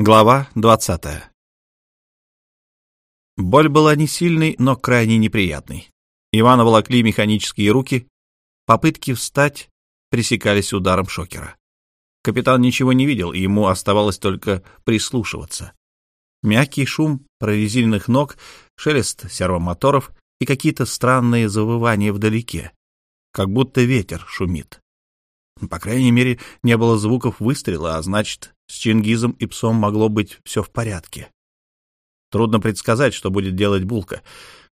Глава 20. Боль была не сильной, но крайне неприятной. Ивана волокли механические руки, попытки встать пресекались ударом шокера. Капитан ничего не видел, и ему оставалось только прислушиваться. Мягкий шум прорезиненных ног, шелест сервомоторов и какие-то странные завывания вдалеке, как будто ветер шумит. По крайней мере, не было звуков выстрела, а значит, с Чингизом и псом могло быть все в порядке. Трудно предсказать, что будет делать Булка,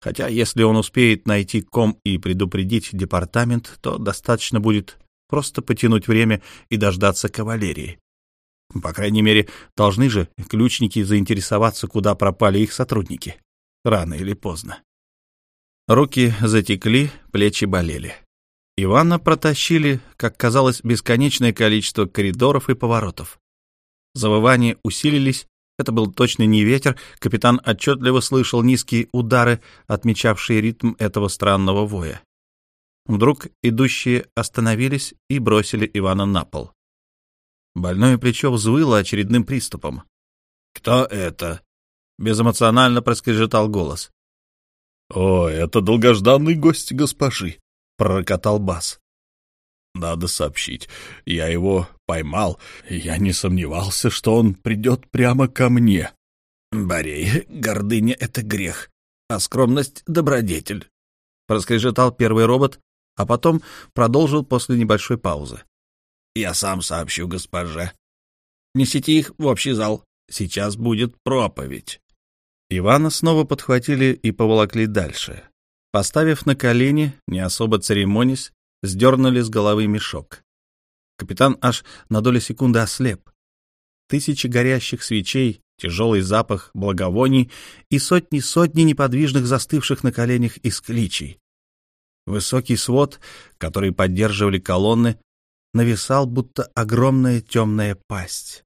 хотя если он успеет найти ком и предупредить департамент, то достаточно будет просто потянуть время и дождаться кавалерии. По крайней мере, должны же ключники заинтересоваться, куда пропали их сотрудники. Рано или поздно. Руки затекли, плечи болели. Ивана протащили, как казалось, бесконечное количество коридоров и поворотов. Завывания усилились, это был точно не ветер, капитан отчетливо слышал низкие удары, отмечавшие ритм этого странного воя. Вдруг идущие остановились и бросили Ивана на пол. Больное плечо взвыло очередным приступом. «Кто это?» — безэмоционально проскрежетал голос. «О, это долгожданный гость госпожи», — пророкотал бас. «Надо сообщить. Я его поймал. Я не сомневался, что он придет прямо ко мне». «Борей, гордыня — это грех, а скромность — добродетель», — проскрежетал первый робот, а потом продолжил после небольшой паузы. «Я сам сообщу госпоже. Несите их в общий зал. Сейчас будет проповедь». Ивана снова подхватили и поволокли дальше. Поставив на колени, не особо церемонясь, сдернули с головы мешок. Капитан аж на долю секунды ослеп. Тысячи горящих свечей, тяжелый запах благовоний и сотни-сотни неподвижных застывших на коленях искличий. Высокий свод, который поддерживали колонны, нависал, будто огромная темная пасть.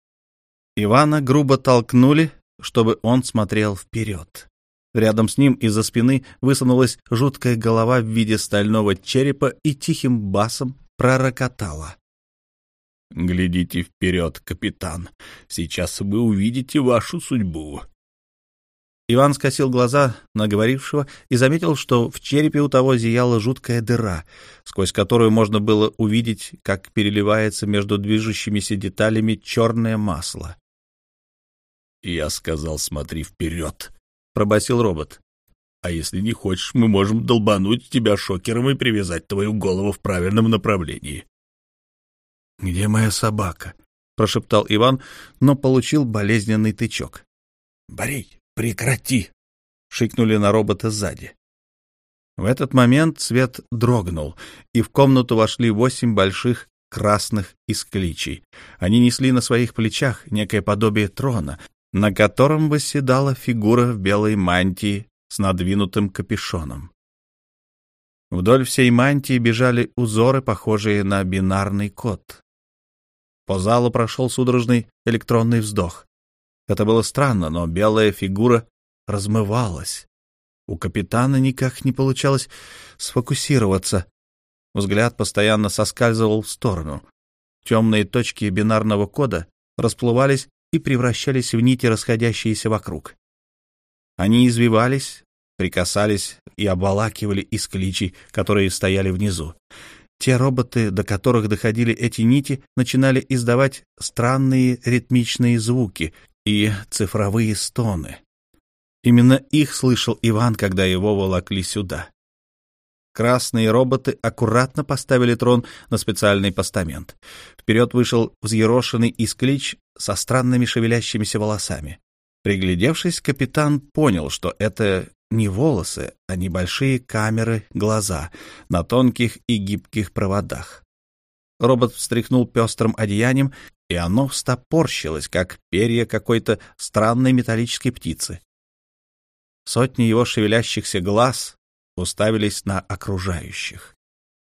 Ивана грубо толкнули, чтобы он смотрел вперед. Рядом с ним из-за спины высунулась жуткая голова в виде стального черепа и тихим басом пророкотала. «Глядите вперед, капитан. Сейчас вы увидите вашу судьбу». Иван скосил глаза на говорившего и заметил, что в черепе у того зияла жуткая дыра, сквозь которую можно было увидеть, как переливается между движущимися деталями черное масло. «Я сказал, смотри вперед», — пробасил робот. «А если не хочешь, мы можем долбануть тебя шокером и привязать твою голову в правильном направлении». «Где моя собака?» — прошептал Иван, но получил болезненный тычок. «Борей, прекрати!» — шикнули на робота сзади. В этот момент свет дрогнул, и в комнату вошли восемь больших красных искличий. Они несли на своих плечах некое подобие трона, на котором восседала фигура в белой мантии с надвинутым капюшоном. Вдоль всей мантии бежали узоры, похожие на бинарный код. По залу прошел судорожный электронный вздох. Это было странно, но белая фигура размывалась. У капитана никак не получалось сфокусироваться. Взгляд постоянно соскальзывал в сторону. Темные точки бинарного кода расплывались и превращались в нити, расходящиеся вокруг. Они извивались, прикасались и обволакивали искличи, которые стояли внизу. Те роботы, до которых доходили эти нити, начинали издавать странные ритмичные звуки и цифровые стоны. Именно их слышал Иван, когда его волокли сюда. Красные роботы аккуратно поставили трон на специальный постамент. Вперед вышел взъерошенный исклич со странными шевелящимися волосами. Приглядевшись, капитан понял, что это не волосы, а небольшие камеры глаза на тонких и гибких проводах. Робот встряхнул пестрым одеянием, и оно встопорщилось, как перья какой-то странной металлической птицы. Сотни его шевелящихся глаз уставились на окружающих.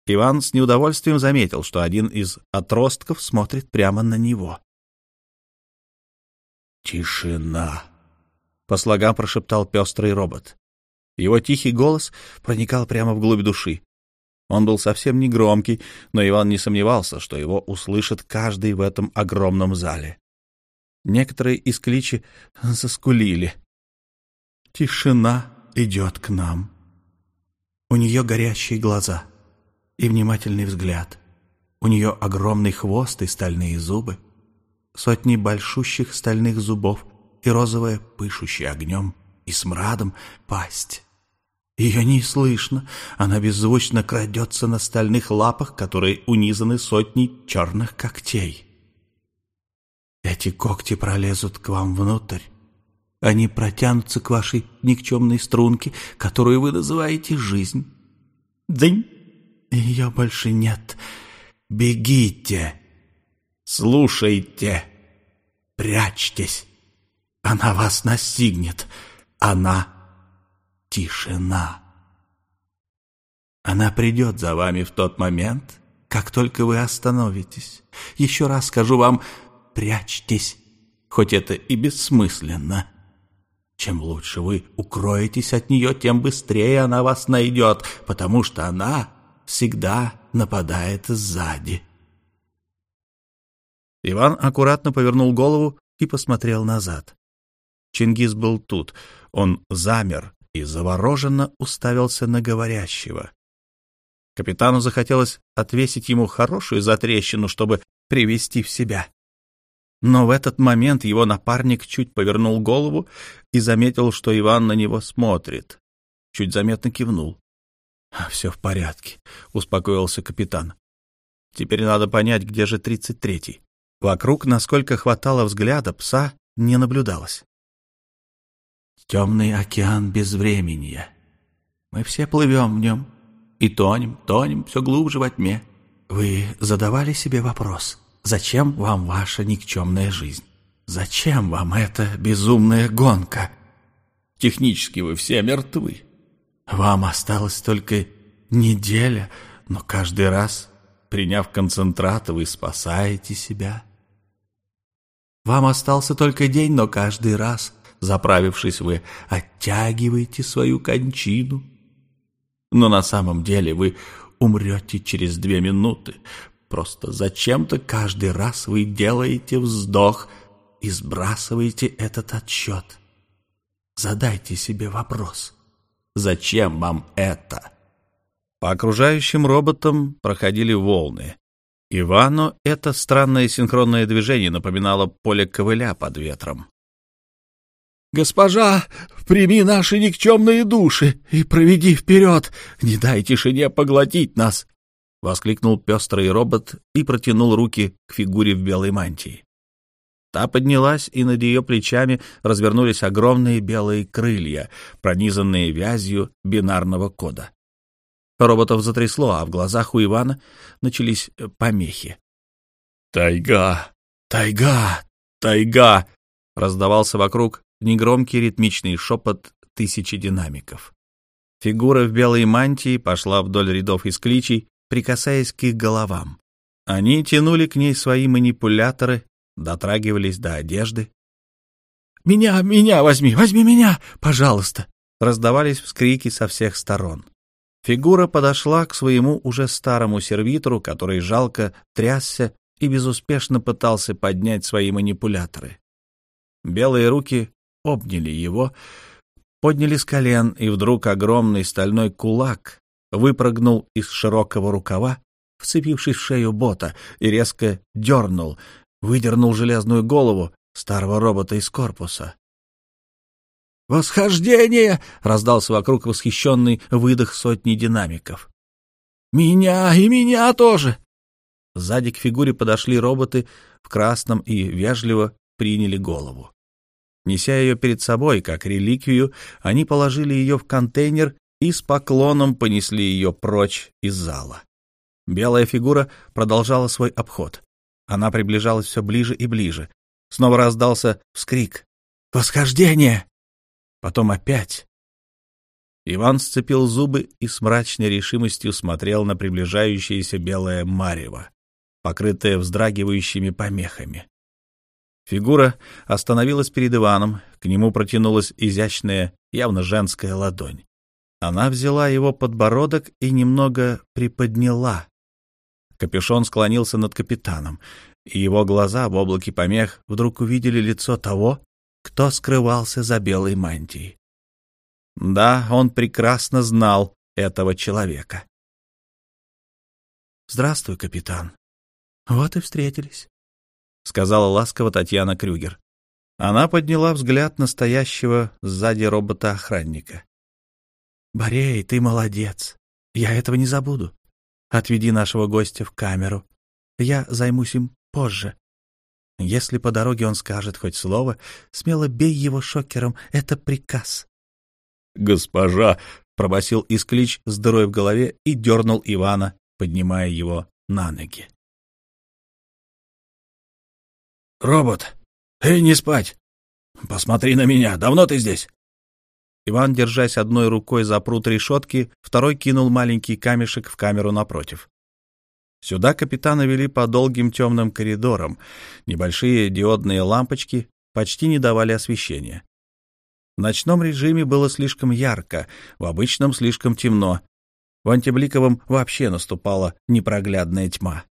Иван с неудовольствием заметил, что один из отростков смотрит прямо на него. «Тишина!» — по слогам прошептал пестрый робот. Его тихий голос проникал прямо в глубь души. Он был совсем не громкий, но Иван не сомневался, что его услышит каждый в этом огромном зале. Некоторые из кличи заскулили. Тишина идет к нам. У нее горящие глаза и внимательный взгляд. У нее огромный хвост и стальные зубы, сотни большущих стальных зубов и розовая, пышущая огнем и смрадом пасть. Ее не слышно, она беззвучно крадется на стальных лапах, которые унизаны сотней черных когтей. Эти когти пролезут к вам внутрь. Они протянутся к вашей никчемной струнке, которую вы называете жизнь. Дынь! Ее больше нет. Бегите! Слушайте! Прячьтесь! Она вас настигнет! Она — тишина! Она придет за вами в тот момент, как только вы остановитесь. Еще раз скажу вам, прячьтесь, хоть это и бессмысленно. Чем лучше вы укроетесь от нее, тем быстрее она вас найдет, потому что она всегда нападает сзади. Иван аккуратно повернул голову и посмотрел назад. Чингис был тут. Он замер и завороженно уставился на говорящего. Капитану захотелось отвесить ему хорошую затрещину, чтобы привести в себя. Но в этот момент его напарник чуть повернул голову и заметил, что Иван на него смотрит. Чуть заметно кивнул. «А, «Все в порядке», — успокоился капитан. «Теперь надо понять, где же тридцать третий». Вокруг, насколько хватало взгляда, пса не наблюдалось. «Темный океан безвременья. Мы все плывем в нем и тонем, тонем все глубже во тьме. Вы задавали себе вопрос, зачем вам ваша никчемная жизнь? Зачем вам эта безумная гонка? Технически вы все мертвы. Вам осталась только неделя, но каждый раз, приняв концентрат, вы спасаете себя». Вам остался только день, но каждый раз, заправившись, вы оттягиваете свою кончину. Но на самом деле вы умрете через две минуты. Просто зачем-то каждый раз вы делаете вздох и сбрасываете этот отсчет. Задайте себе вопрос. Зачем вам это? По окружающим роботам проходили волны. Ивану это странное синхронное движение напоминало поле ковыля под ветром. «Госпожа, прими наши никчемные души и проведи вперед! Не дай тишине поглотить нас!» — воскликнул пестрый робот и протянул руки к фигуре в белой мантии. Та поднялась, и над ее плечами развернулись огромные белые крылья, пронизанные вязью бинарного кода. Роботов затрясло, а в глазах у Ивана начались э, помехи. «Тайга! Тайга! Тайга!» — раздавался вокруг негромкий ритмичный шепот тысячи динамиков. Фигура в белой мантии пошла вдоль рядов из кличей, прикасаясь к их головам. Они тянули к ней свои манипуляторы, дотрагивались до одежды. «Меня, меня возьми, возьми меня, пожалуйста!» Раздавались вскрики со всех сторон. Фигура подошла к своему уже старому сервитору, который жалко трясся и безуспешно пытался поднять свои манипуляторы. Белые руки обняли его, подняли с колен, и вдруг огромный стальной кулак выпрыгнул из широкого рукава, вцепившись в шею бота, и резко дернул, выдернул железную голову старого робота из корпуса. «Восхождение!» — раздался вокруг восхищенный выдох сотни динамиков. «Меня и меня тоже!» Сзади к фигуре подошли роботы в красном и вежливо приняли голову. Неся ее перед собой, как реликвию, они положили ее в контейнер и с поклоном понесли ее прочь из зала. Белая фигура продолжала свой обход. Она приближалась все ближе и ближе. Снова раздался вскрик. «Восхождение!» Потом опять. Иван сцепил зубы и с мрачной решимостью смотрел на приближающееся белое марево, покрытое вздрагивающими помехами. Фигура остановилась перед Иваном, к нему протянулась изящная, явно женская ладонь. Она взяла его подбородок и немного приподняла. Капюшон склонился над капитаном, и его глаза в облаке помех вдруг увидели лицо того, кто скрывался за белой мантией. Да, он прекрасно знал этого человека. «Здравствуй, капитан. Вот и встретились», — сказала ласково Татьяна Крюгер. Она подняла взгляд настоящего сзади робота-охранника. «Борей, ты молодец. Я этого не забуду. Отведи нашего гостя в камеру. Я займусь им позже. Если по дороге он скажет хоть слово, смело бей его шокером. Это приказ. «Госпожа!» — пробасил Исклич с дырой в голове и дернул Ивана, поднимая его на ноги. «Робот! Эй, не спать! Посмотри на меня! Давно ты здесь?» Иван, держась одной рукой за прут решетки, второй кинул маленький камешек в камеру напротив. Сюда капитана вели по долгим темным коридорам. Небольшие диодные лампочки почти не давали освещения. В ночном режиме было слишком ярко, в обычном слишком темно. В антибликовом вообще наступала непроглядная тьма.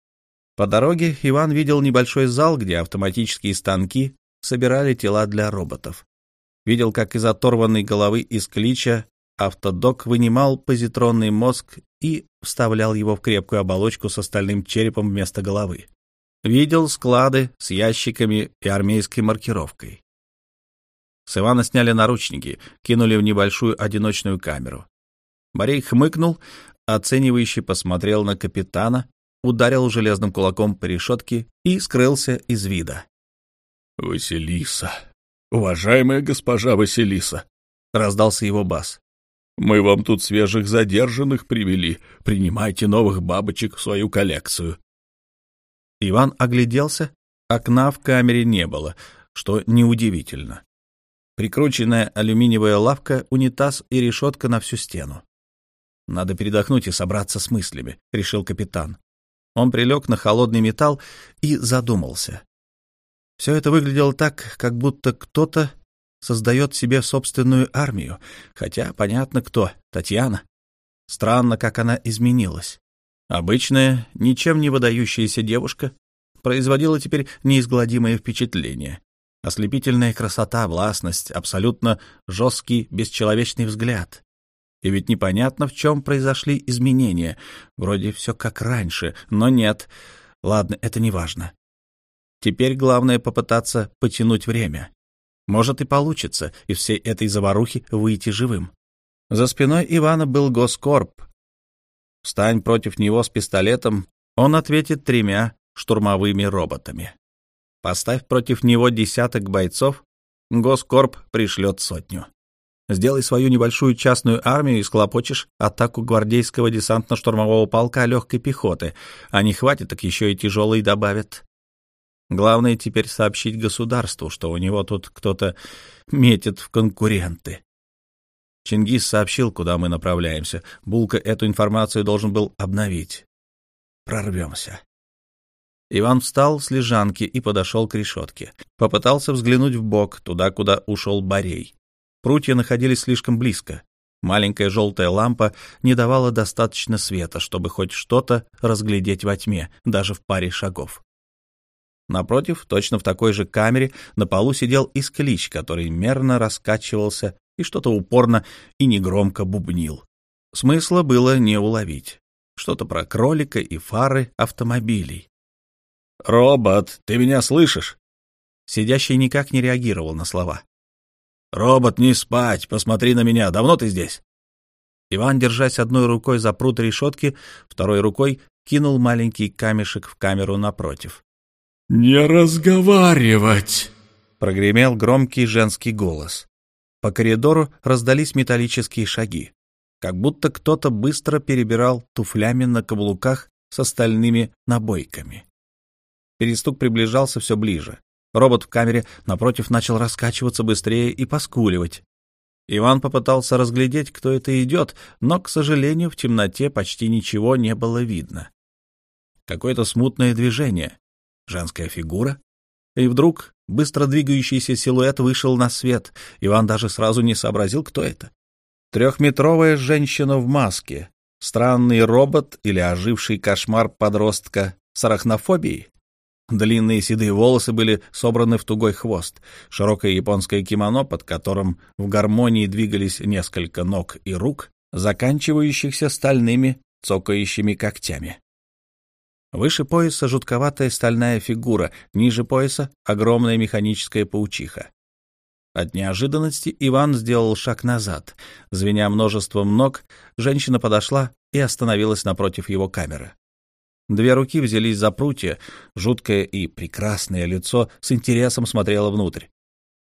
По дороге Иван видел небольшой зал, где автоматические станки собирали тела для роботов. Видел, как из оторванной головы из клича автодок вынимал позитронный мозг и вставлял его в крепкую оболочку с остальным черепом вместо головы. Видел склады с ящиками и армейской маркировкой. С Ивана сняли наручники, кинули в небольшую одиночную камеру. Борей хмыкнул, оценивающий посмотрел на капитана, ударил железным кулаком по решетке и скрылся из вида. — Василиса, уважаемая госпожа Василиса, — раздался его бас. Мы вам тут свежих задержанных привели. Принимайте новых бабочек в свою коллекцию. Иван огляделся. Окна в камере не было, что неудивительно. Прикрученная алюминиевая лавка, унитаз и решетка на всю стену. «Надо передохнуть и собраться с мыслями», — решил капитан. Он прилег на холодный металл и задумался. Все это выглядело так, как будто кто-то создает себе собственную армию, хотя понятно кто — Татьяна. Странно, как она изменилась. Обычная, ничем не выдающаяся девушка производила теперь неизгладимое впечатление. Ослепительная красота, властность, абсолютно жесткий, бесчеловечный взгляд. И ведь непонятно, в чем произошли изменения. Вроде все как раньше, но нет. Ладно, это не важно. Теперь главное попытаться потянуть время. Может и получится из всей этой заварухи выйти живым. За спиной Ивана был Госкорп. Встань против него с пистолетом, он ответит тремя штурмовыми роботами. Поставь против него десяток бойцов, Госкорп пришлет сотню. Сделай свою небольшую частную армию и схлопочешь атаку гвардейского десантно-штурмового полка легкой пехоты, а не хватит, так еще и тяжелый добавят. Главное теперь сообщить государству, что у него тут кто-то метит в конкуренты. Чингис сообщил, куда мы направляемся. Булка эту информацию должен был обновить. Прорвемся. Иван встал с лежанки и подошел к решетке. Попытался взглянуть в бок, туда, куда ушел Борей. Прутья находились слишком близко. Маленькая желтая лампа не давала достаточно света, чтобы хоть что-то разглядеть во тьме, даже в паре шагов. Напротив, точно в такой же камере, на полу сидел Исклич, который мерно раскачивался и что-то упорно и негромко бубнил. Смысла было не уловить. Что-то про кролика и фары автомобилей. «Робот, ты меня слышишь?» Сидящий никак не реагировал на слова. «Робот, не спать! Посмотри на меня! Давно ты здесь?» Иван, держась одной рукой за прут решетки, второй рукой кинул маленький камешек в камеру напротив. «Не разговаривать!» — прогремел громкий женский голос. По коридору раздались металлические шаги, как будто кто-то быстро перебирал туфлями на каблуках с остальными набойками. Перестук приближался все ближе. Робот в камере напротив начал раскачиваться быстрее и поскуливать. Иван попытался разглядеть, кто это идет, но, к сожалению, в темноте почти ничего не было видно. Какое-то смутное движение, женская фигура. И вдруг быстро двигающийся силуэт вышел на свет. Иван даже сразу не сообразил, кто это. Трехметровая женщина в маске, странный робот или оживший кошмар подростка с арахнофобией. Длинные седые волосы были собраны в тугой хвост, широкое японское кимоно, под которым в гармонии двигались несколько ног и рук, заканчивающихся стальными цокающими когтями. Выше пояса жутковатая стальная фигура, ниже пояса — огромная механическая паучиха. От неожиданности Иван сделал шаг назад. Звеня множеством ног, женщина подошла и остановилась напротив его камеры. Две руки взялись за прутья, жуткое и прекрасное лицо с интересом смотрело внутрь.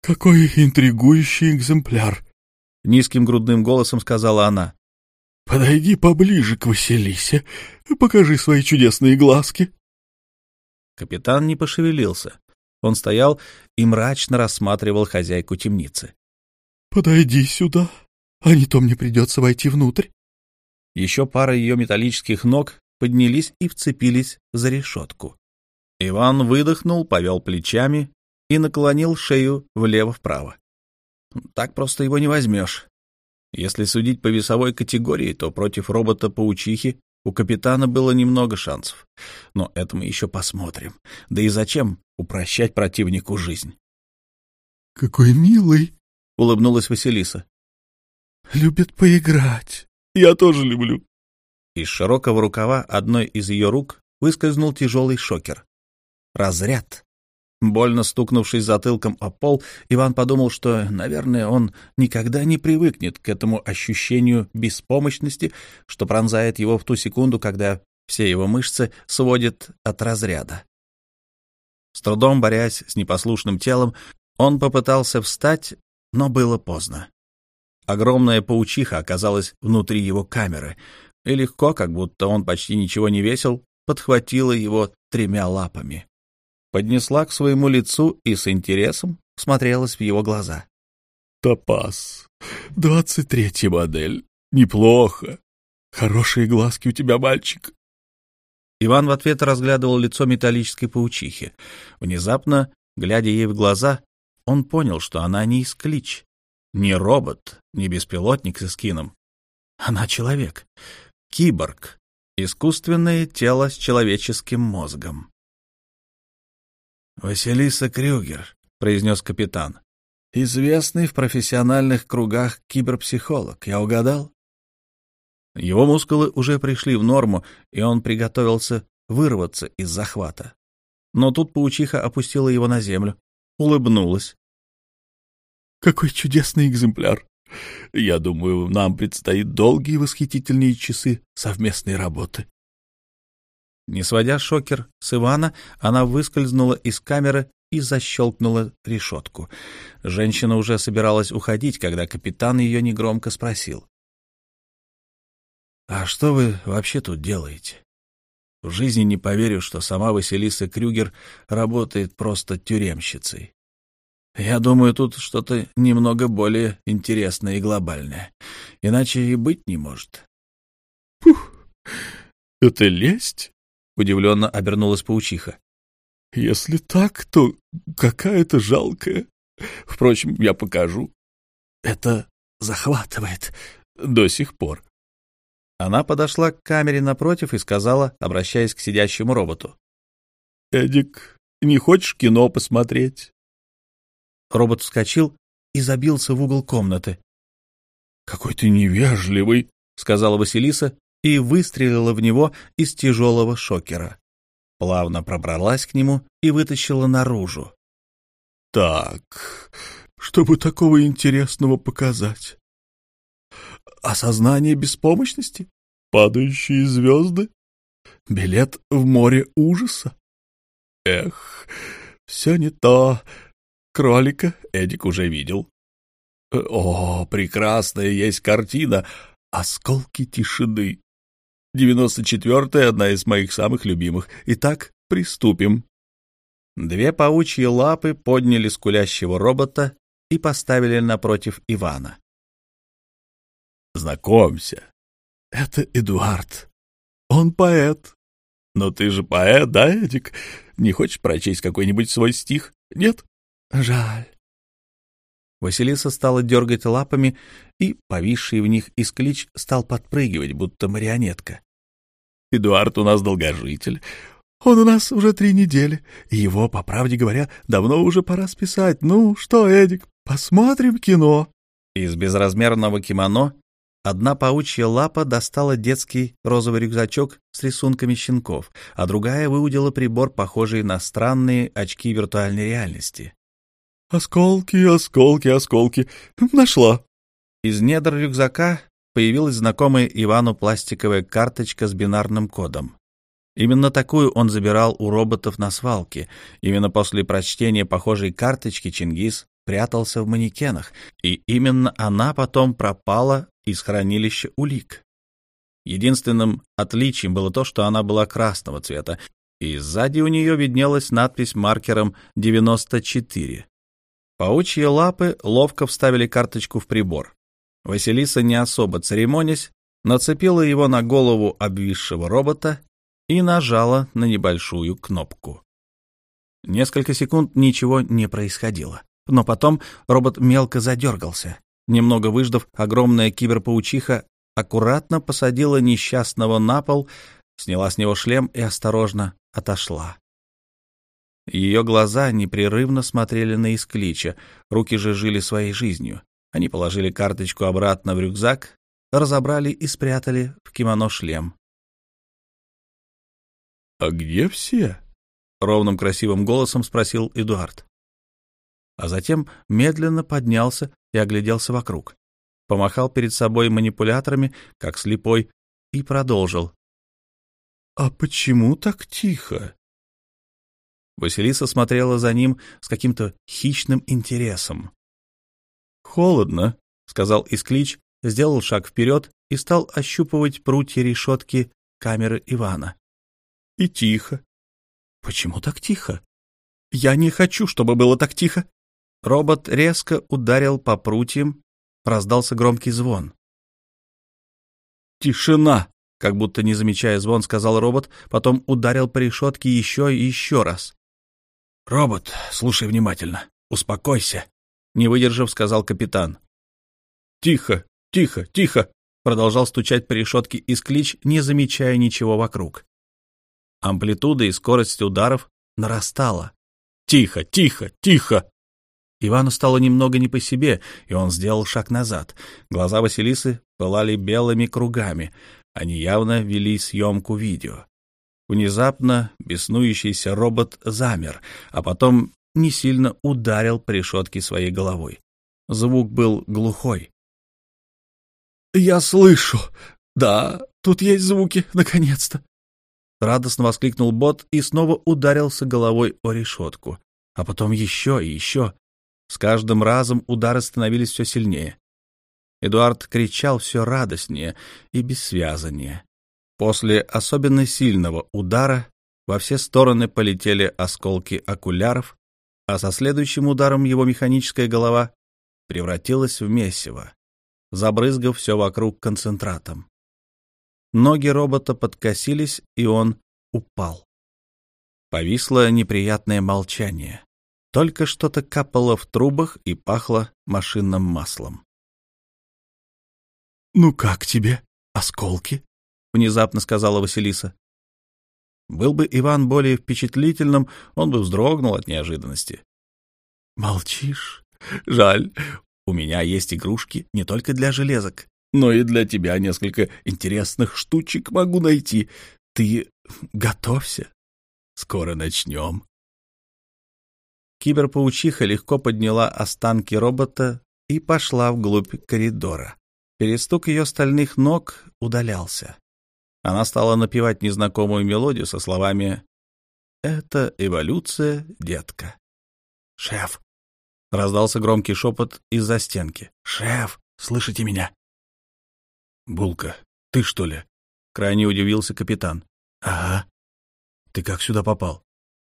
«Какой интригующий экземпляр!» — низким грудным голосом сказала она. «Подойди поближе к Василисе, покажи свои чудесные глазки». Капитан не пошевелился. Он стоял и мрачно рассматривал хозяйку темницы. «Подойди сюда, а не то мне придется войти внутрь». Еще пара ее металлических ног поднялись и вцепились за решетку. Иван выдохнул, повел плечами и наклонил шею влево-вправо. Так просто его не возьмешь. Если судить по весовой категории, то против робота-паучихи у капитана было немного шансов. Но это мы еще посмотрим. Да и зачем упрощать противнику жизнь? — Какой милый! — улыбнулась Василиса. — Любит поиграть. Я тоже люблю. Из широкого рукава одной из ее рук выскользнул тяжелый шокер. Разряд. Больно стукнувшись затылком о пол, Иван подумал, что, наверное, он никогда не привыкнет к этому ощущению беспомощности, что пронзает его в ту секунду, когда все его мышцы сводят от разряда. С трудом борясь с непослушным телом, он попытался встать, но было поздно. Огромная паучиха оказалась внутри его камеры — и легко, как будто он почти ничего не весил, подхватила его тремя лапами. Поднесла к своему лицу и с интересом смотрелась в его глаза. «Топаз, двадцать третья модель. Неплохо. Хорошие глазки у тебя, мальчик». Иван в ответ разглядывал лицо металлической паучихи. Внезапно, глядя ей в глаза, он понял, что она не исклич, не робот, не беспилотник с эскином. Она человек. Киборг. Искусственное тело с человеческим мозгом. «Василиса Крюгер», — произнес капитан. «Известный в профессиональных кругах киберпсихолог. Я угадал?» Его мускулы уже пришли в норму, и он приготовился вырваться из захвата. Но тут паучиха опустила его на землю, улыбнулась. «Какой чудесный экземпляр!» Я думаю, нам предстоит долгие восхитительные часы совместной работы. Не сводя шокер с Ивана, она выскользнула из камеры и защелкнула решетку. Женщина уже собиралась уходить, когда капитан ее негромко спросил. — А что вы вообще тут делаете? В жизни не поверю, что сама Василиса Крюгер работает просто тюремщицей. Я думаю, тут что-то немного более интересное и глобальное. Иначе и быть не может. — Пух! Это лесть? — удивленно обернулась паучиха. — Если так, то какая-то жалкая. Впрочем, я покажу. Это захватывает до сих пор. Она подошла к камере напротив и сказала, обращаясь к сидящему роботу. — Эдик, не хочешь кино посмотреть? Робот вскочил и забился в угол комнаты. — Какой ты невежливый, — сказала Василиса и выстрелила в него из тяжелого шокера. Плавно пробралась к нему и вытащила наружу. — Так, чтобы такого интересного показать? Осознание беспомощности? Падающие звезды? Билет в море ужаса? Эх, все не то, Кролика Эдик уже видел. О, прекрасная есть картина «Осколки тишины». Девяносто четвертая — одна из моих самых любимых. Итак, приступим. Две паучьи лапы подняли скулящего робота и поставили напротив Ивана. Знакомься, это Эдуард. Он поэт. Но ты же поэт, да, Эдик? Не хочешь прочесть какой-нибудь свой стих? Нет? Жаль. Василиса стала дергать лапами, и повисший в них исклич стал подпрыгивать, будто марионетка. Эдуард у нас долгожитель. Он у нас уже три недели, и его, по правде говоря, давно уже пора списать. Ну что, Эдик, посмотрим кино?» Из безразмерного кимоно одна паучья лапа достала детский розовый рюкзачок с рисунками щенков, а другая выудила прибор, похожий на странные очки виртуальной реальности. «Осколки, осколки, осколки. Нашла!» Из недр рюкзака появилась знакомая Ивану пластиковая карточка с бинарным кодом. Именно такую он забирал у роботов на свалке. Именно после прочтения похожей карточки Чингис прятался в манекенах, и именно она потом пропала из хранилища улик. Единственным отличием было то, что она была красного цвета, и сзади у нее виднелась надпись маркером 94. Паучьи лапы ловко вставили карточку в прибор. Василиса, не особо церемонясь, нацепила его на голову обвисшего робота и нажала на небольшую кнопку. Несколько секунд ничего не происходило, но потом робот мелко задергался. Немного выждав, огромная киберпаучиха аккуратно посадила несчастного на пол, сняла с него шлем и осторожно отошла. Ее глаза непрерывно смотрели на Исклича, руки же жили своей жизнью. Они положили карточку обратно в рюкзак, разобрали и спрятали в кимоно шлем. «А где все?» — ровным красивым голосом спросил Эдуард. А затем медленно поднялся и огляделся вокруг. Помахал перед собой манипуляторами, как слепой, и продолжил. «А почему так тихо?» Василиса смотрела за ним с каким-то хищным интересом. «Холодно», — сказал Исклич, сделал шаг вперед и стал ощупывать прутья решетки камеры Ивана. «И тихо». «Почему так тихо?» «Я не хочу, чтобы было так тихо». Робот резко ударил по прутьям, раздался громкий звон. «Тишина!» — как будто не замечая звон, сказал робот, потом ударил по решетке еще и еще раз. «Робот, слушай внимательно. Успокойся», — не выдержав, сказал капитан. «Тихо, тихо, тихо!» — продолжал стучать по решетке Исклич, не замечая ничего вокруг. Амплитуда и скорость ударов нарастала. «Тихо, тихо, тихо!» Ивану стало немного не по себе, и он сделал шаг назад. Глаза Василисы пылали белыми кругами. Они явно вели съемку видео. Внезапно беснующийся робот замер, а потом не сильно ударил по решетке своей головой. Звук был глухой. «Я слышу! Да, тут есть звуки, наконец-то!» Радостно воскликнул бот и снова ударился головой о решетку. А потом еще и еще. С каждым разом удары становились все сильнее. Эдуард кричал все радостнее и бессвязаннее. После особенно сильного удара во все стороны полетели осколки окуляров, а со следующим ударом его механическая голова превратилась в месиво, забрызгав все вокруг концентратом. Ноги робота подкосились, и он упал. Повисло неприятное молчание. Только что-то капало в трубах и пахло машинным маслом. «Ну как тебе, осколки?» Внезапно сказала Василиса. Был бы Иван более впечатлительным, он бы вздрогнул от неожиданности. Молчишь? Жаль. У меня есть игрушки не только для железок, но и для тебя несколько интересных штучек могу найти. Ты готовься. Скоро начнем. Киберпаучиха легко подняла останки робота и пошла вглубь коридора. Перестук ее стальных ног удалялся. Она стала напевать незнакомую мелодию со словами «Это эволюция, детка». «Шеф!» — раздался громкий шепот из-за стенки. «Шеф, слышите меня?» «Булка, ты что ли?» — крайне удивился капитан. «Ага. Ты как сюда попал?»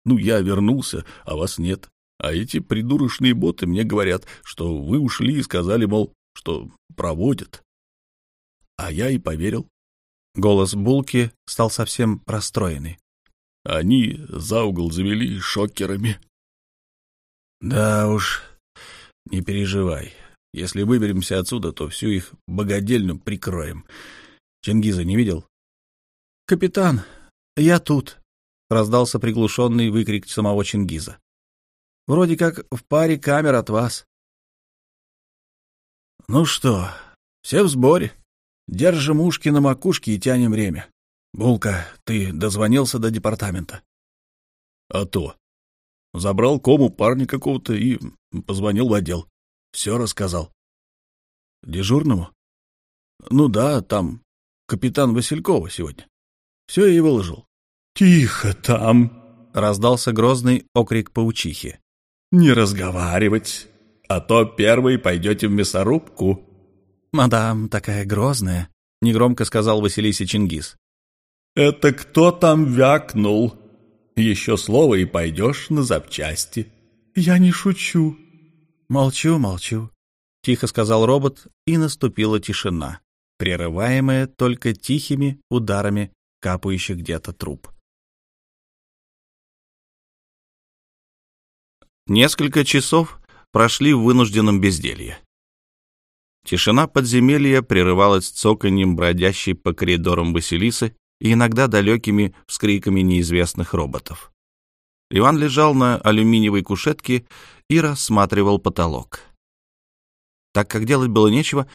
«Ну, я вернулся, а вас нет. А эти придурочные боты мне говорят, что вы ушли и сказали, мол, что проводят. А я и поверил. Голос Булки стал совсем расстроенный. Они за угол завели шокерами. Да уж, не переживай. Если выберемся отсюда, то всю их богадельню прикроем. Чингиза не видел? Капитан, я тут. раздался приглушенный выкрик самого Чингиза. «Вроде как в паре камер от вас». «Ну что, все в сборе. Держим ушки на макушке и тянем время. Булка, ты дозвонился до департамента?» «А то. Забрал кому парня какого-то и позвонил в отдел. Все рассказал». «Дежурному?» «Ну да, там капитан Василькова сегодня. Все и выложил. «Тихо там!» — раздался грозный окрик паучихи. «Не разговаривать, а то первый пойдете в мясорубку». «Мадам такая грозная», — негромко сказал Василисе Чингис. «Это кто там вякнул? Еще слово и пойдешь на запчасти. Я не шучу». «Молчу, молчу», — тихо сказал робот, и наступила тишина, прерываемая только тихими ударами капающих где-то труп. Несколько часов прошли в вынужденном безделье. Тишина подземелья прерывалась цоканьем бродящей по коридорам Василисы и иногда далекими вскриками неизвестных роботов. Иван лежал на алюминиевой кушетке и рассматривал потолок. Так как делать было нечего,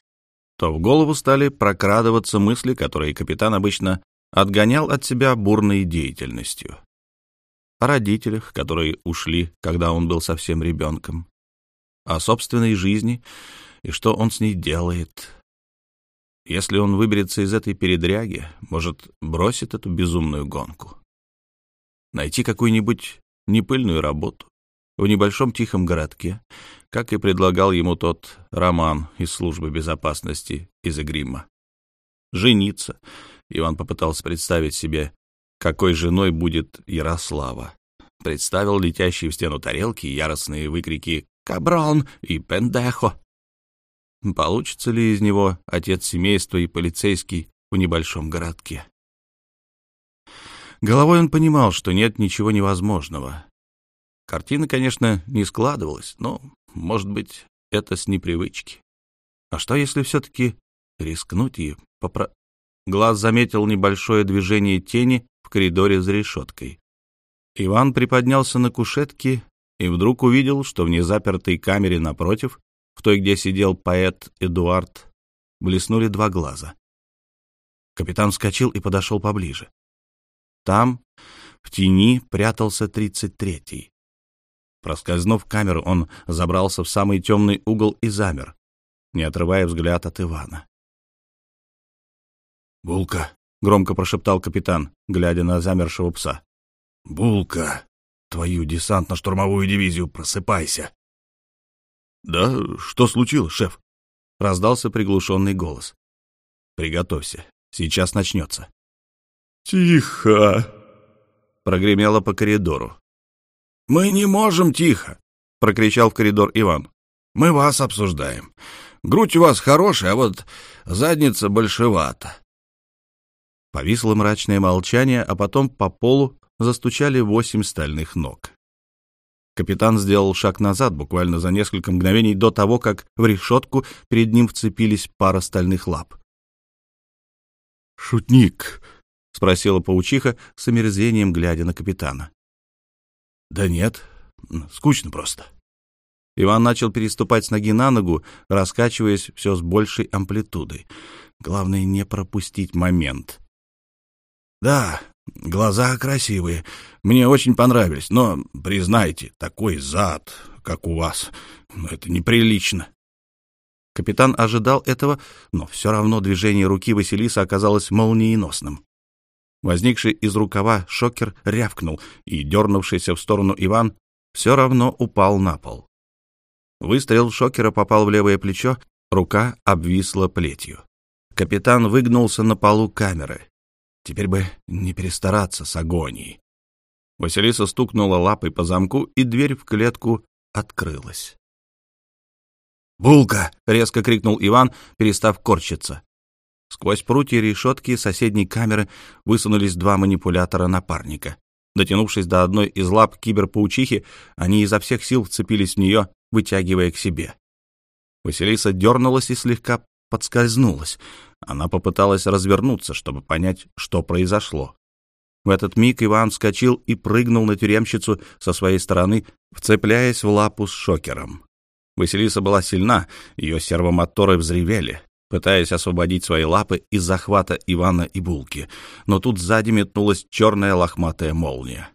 то в голову стали прокрадываться мысли, которые капитан обычно отгонял от себя бурной деятельностью о родителях, которые ушли, когда он был совсем ребенком, о собственной жизни и что он с ней делает. Если он выберется из этой передряги, может, бросит эту безумную гонку. Найти какую-нибудь непыльную работу в небольшом тихом городке, как и предлагал ему тот роман из службы безопасности из Игрима. Жениться. Иван попытался представить себе какой женой будет Ярослава. Представил летящие в стену тарелки яростные выкрики «Каброн» и «Пендехо». Получится ли из него отец семейства и полицейский в небольшом городке? Головой он понимал, что нет ничего невозможного. Картина, конечно, не складывалась, но, может быть, это с непривычки. А что, если все-таки рискнуть и попро... Глаз заметил небольшое движение тени в коридоре за решеткой. Иван приподнялся на кушетке и вдруг увидел, что в незапертой камере напротив, в той, где сидел поэт Эдуард, блеснули два глаза. Капитан вскочил и подошел поближе. Там, в тени, прятался тридцать третий. Проскользнув камеру, он забрался в самый темный угол и замер, не отрывая взгляд от Ивана. «Булка, — громко прошептал капитан, глядя на замершего пса. «Булка, твою десантно-штурмовую дивизию, просыпайся!» «Да что случилось, шеф?» — раздался приглушенный голос. «Приготовься, сейчас начнется». «Тихо!» — прогремело по коридору. «Мы не можем тихо!» — прокричал в коридор Иван. «Мы вас обсуждаем. Грудь у вас хорошая, а вот задница большевата. Повисло мрачное молчание, а потом по полу застучали восемь стальных ног. Капитан сделал шаг назад буквально за несколько мгновений до того, как в решетку перед ним вцепились пара стальных лап. «Шутник?» — спросила паучиха с омерзением, глядя на капитана. «Да нет, скучно просто». Иван начал переступать с ноги на ногу, раскачиваясь все с большей амплитудой. Главное — не пропустить момент. Да, глаза красивые. Мне очень понравились, но, признайте, такой зад, как у вас, это неприлично. Капитан ожидал этого, но все равно движение руки Василиса оказалось молниеносным. Возникший из рукава шокер рявкнул, и, дернувшийся в сторону Иван, все равно упал на пол. Выстрел шокера попал в левое плечо, рука обвисла плетью. Капитан выгнулся на полу камеры. Теперь бы не перестараться с агонией. Василиса стукнула лапой по замку, и дверь в клетку открылась. «Булка!» — резко крикнул Иван, перестав корчиться. Сквозь прутья решетки соседней камеры высунулись два манипулятора напарника. Дотянувшись до одной из лап киберпаучихи, они изо всех сил вцепились в нее, вытягивая к себе. Василиса дернулась и слегка подскользнулась. Она попыталась развернуться, чтобы понять, что произошло. В этот миг Иван вскочил и прыгнул на тюремщицу со своей стороны, вцепляясь в лапу с шокером. Василиса была сильна, ее сервомоторы взревели, пытаясь освободить свои лапы из захвата Ивана и Булки, но тут сзади метнулась черная лохматая молния.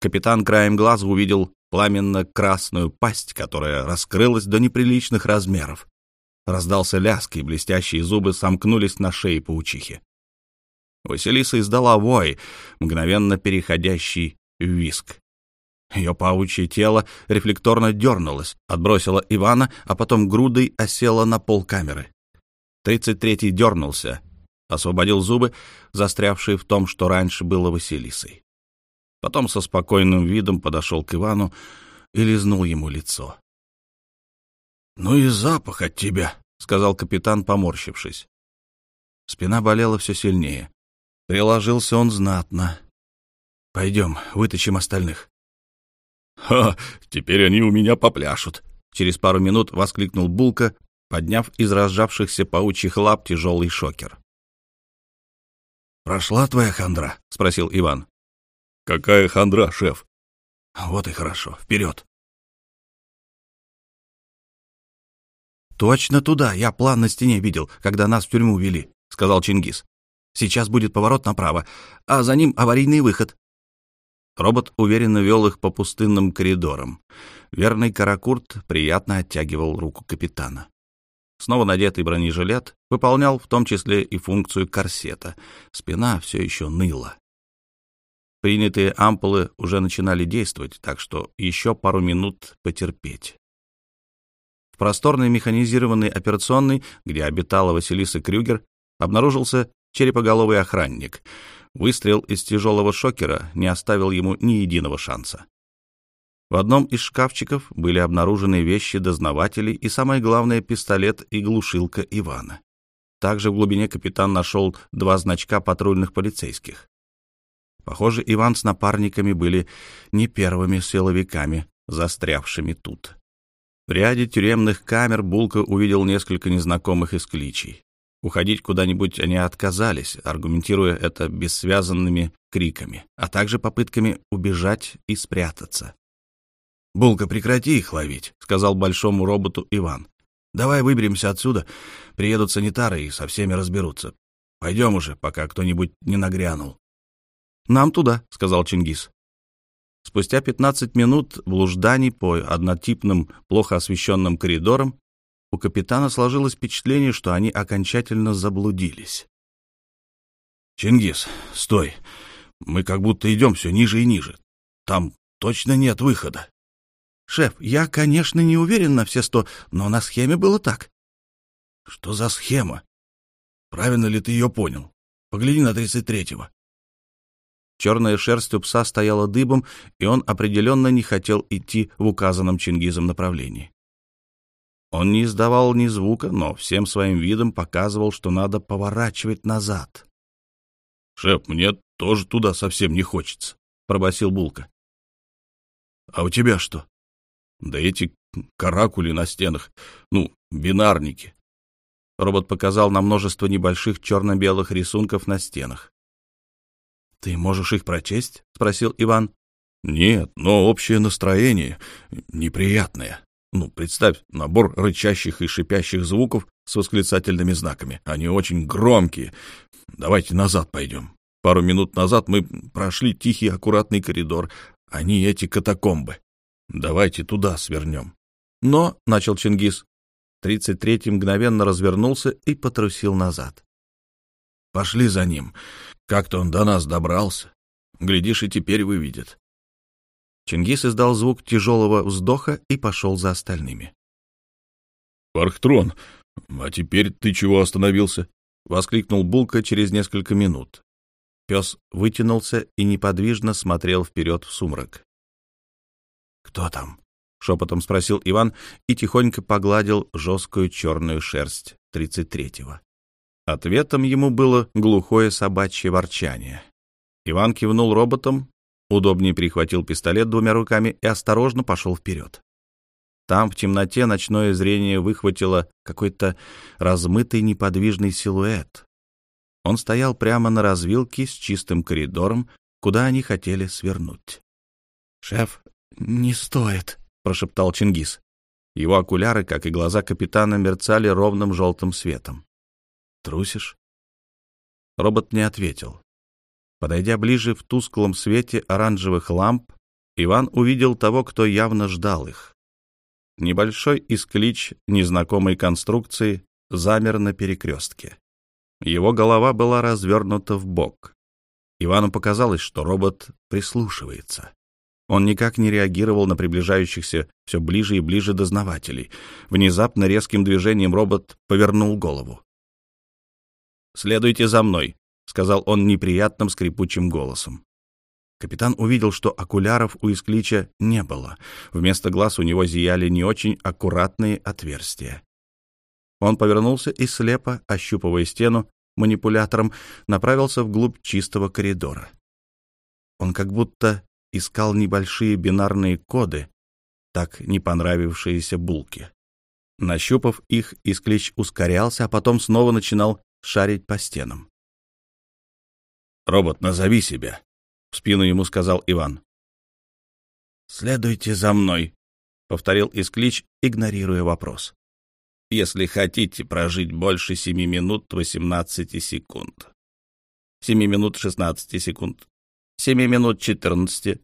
Капитан краем глаза увидел пламенно-красную пасть, которая раскрылась до неприличных размеров. Раздался ляск, и блестящие зубы сомкнулись на шее паучихи. Василиса издала вой, мгновенно переходящий в виск. Ее паучье тело рефлекторно дернулось, отбросило Ивана, а потом грудой осело на пол камеры. Тридцать третий дернулся, освободил зубы, застрявшие в том, что раньше было Василисой. Потом со спокойным видом подошел к Ивану и лизнул ему лицо. — Ну и запах от тебя, — сказал капитан, поморщившись. Спина болела все сильнее. Приложился он знатно. — Пойдем, вытащим остальных. — Ха, теперь они у меня попляшут, — через пару минут воскликнул Булка, подняв из разжавшихся паучьих лап тяжелый шокер. «Прошла твоя хандра?» — спросил Иван. «Какая хандра, шеф?» «Вот и хорошо. Вперед!» «Точно туда. Я план на стене видел, когда нас в тюрьму вели», — сказал Чингис. «Сейчас будет поворот направо, а за ним аварийный выход». Робот уверенно вел их по пустынным коридорам. Верный каракурт приятно оттягивал руку капитана. Снова надетый бронежилет выполнял в том числе и функцию корсета. Спина все еще ныла. Принятые ампулы уже начинали действовать, так что еще пару минут потерпеть. Просторной механизированной операционной, где обитала Василиса Крюгер, обнаружился черепоголовый охранник. Выстрел из тяжелого шокера не оставил ему ни единого шанса. В одном из шкафчиков были обнаружены вещи дознавателей и, самое главное, пистолет и глушилка Ивана. Также в глубине капитан нашел два значка патрульных полицейских. Похоже, Иван с напарниками были не первыми силовиками, застрявшими тут. В ряде тюремных камер Булка увидел несколько незнакомых искличий. Уходить куда-нибудь они отказались, аргументируя это бессвязанными криками, а также попытками убежать и спрятаться. «Булка, прекрати их ловить», — сказал большому роботу Иван. «Давай выберемся отсюда. Приедут санитары и со всеми разберутся. Пойдем уже, пока кто-нибудь не нагрянул». «Нам туда», — сказал Чингис. Спустя пятнадцать минут блужданий по однотипным, плохо освещенным коридорам у капитана сложилось впечатление, что они окончательно заблудились. «Чингис, стой! Мы как будто идем все ниже и ниже. Там точно нет выхода». «Шеф, я, конечно, не уверен на все сто, но на схеме было так». «Что за схема? Правильно ли ты ее понял? Погляди на тридцать третьего». Черная шерсть у пса стояла дыбом, и он определенно не хотел идти в указанном Чингизом направлении. Он не издавал ни звука, но всем своим видом показывал, что надо поворачивать назад. — Шеф, мне тоже туда совсем не хочется, — пробасил Булка. — А у тебя что? Да эти каракули на стенах, ну, бинарники. Робот показал на множество небольших черно-белых рисунков на стенах. — Ты можешь их прочесть? — спросил Иван. — Нет, но общее настроение неприятное. Ну, представь, набор рычащих и шипящих звуков с восклицательными знаками. Они очень громкие. Давайте назад пойдем. Пару минут назад мы прошли тихий аккуратный коридор. Они эти катакомбы. Давайте туда свернем. Но, — начал Чингис, тридцать третий мгновенно развернулся и потрусил назад. Пошли за ним. Как-то он до нас добрался. Глядишь, и теперь выведет. Чингис издал звук тяжелого вздоха и пошел за остальными. — Пархтрон, а теперь ты чего остановился? — воскликнул Булка через несколько минут. Пес вытянулся и неподвижно смотрел вперед в сумрак. «Кто там?» — шепотом спросил Иван и тихонько погладил жесткую черную шерсть тридцать третьего. Ответом ему было глухое собачье ворчание. Иван кивнул роботом, удобнее перехватил пистолет двумя руками и осторожно пошел вперед. Там в темноте ночное зрение выхватило какой-то размытый неподвижный силуэт. Он стоял прямо на развилке с чистым коридором, куда они хотели свернуть. «Шеф, не стоит», — прошептал Чингис. Его окуляры, как и глаза капитана, мерцали ровным желтым светом. «Трусишь?» Робот не ответил. Подойдя ближе в тусклом свете оранжевых ламп, Иван увидел того, кто явно ждал их. Небольшой исклич незнакомой конструкции замер на перекрестке. Его голова была развернута в бок. Ивану показалось, что робот прислушивается. Он никак не реагировал на приближающихся все ближе и ближе дознавателей. Внезапно резким движением робот повернул голову. «Следуйте за мной», — сказал он неприятным скрипучим голосом. Капитан увидел, что окуляров у Исклича не было. Вместо глаз у него зияли не очень аккуратные отверстия. Он повернулся и, слепо ощупывая стену, манипулятором направился вглубь чистого коридора. Он как будто искал небольшие бинарные коды, так не понравившиеся булки. Нащупав их, Исклич ускорялся, а потом снова начинал шарить по стенам. «Робот, назови себя», — в спину ему сказал Иван. «Следуйте за мной», — повторил Исклич, игнорируя вопрос. «Если хотите прожить больше семи минут восемнадцати секунд». Семи минут шестнадцати секунд. Семи минут четырнадцати.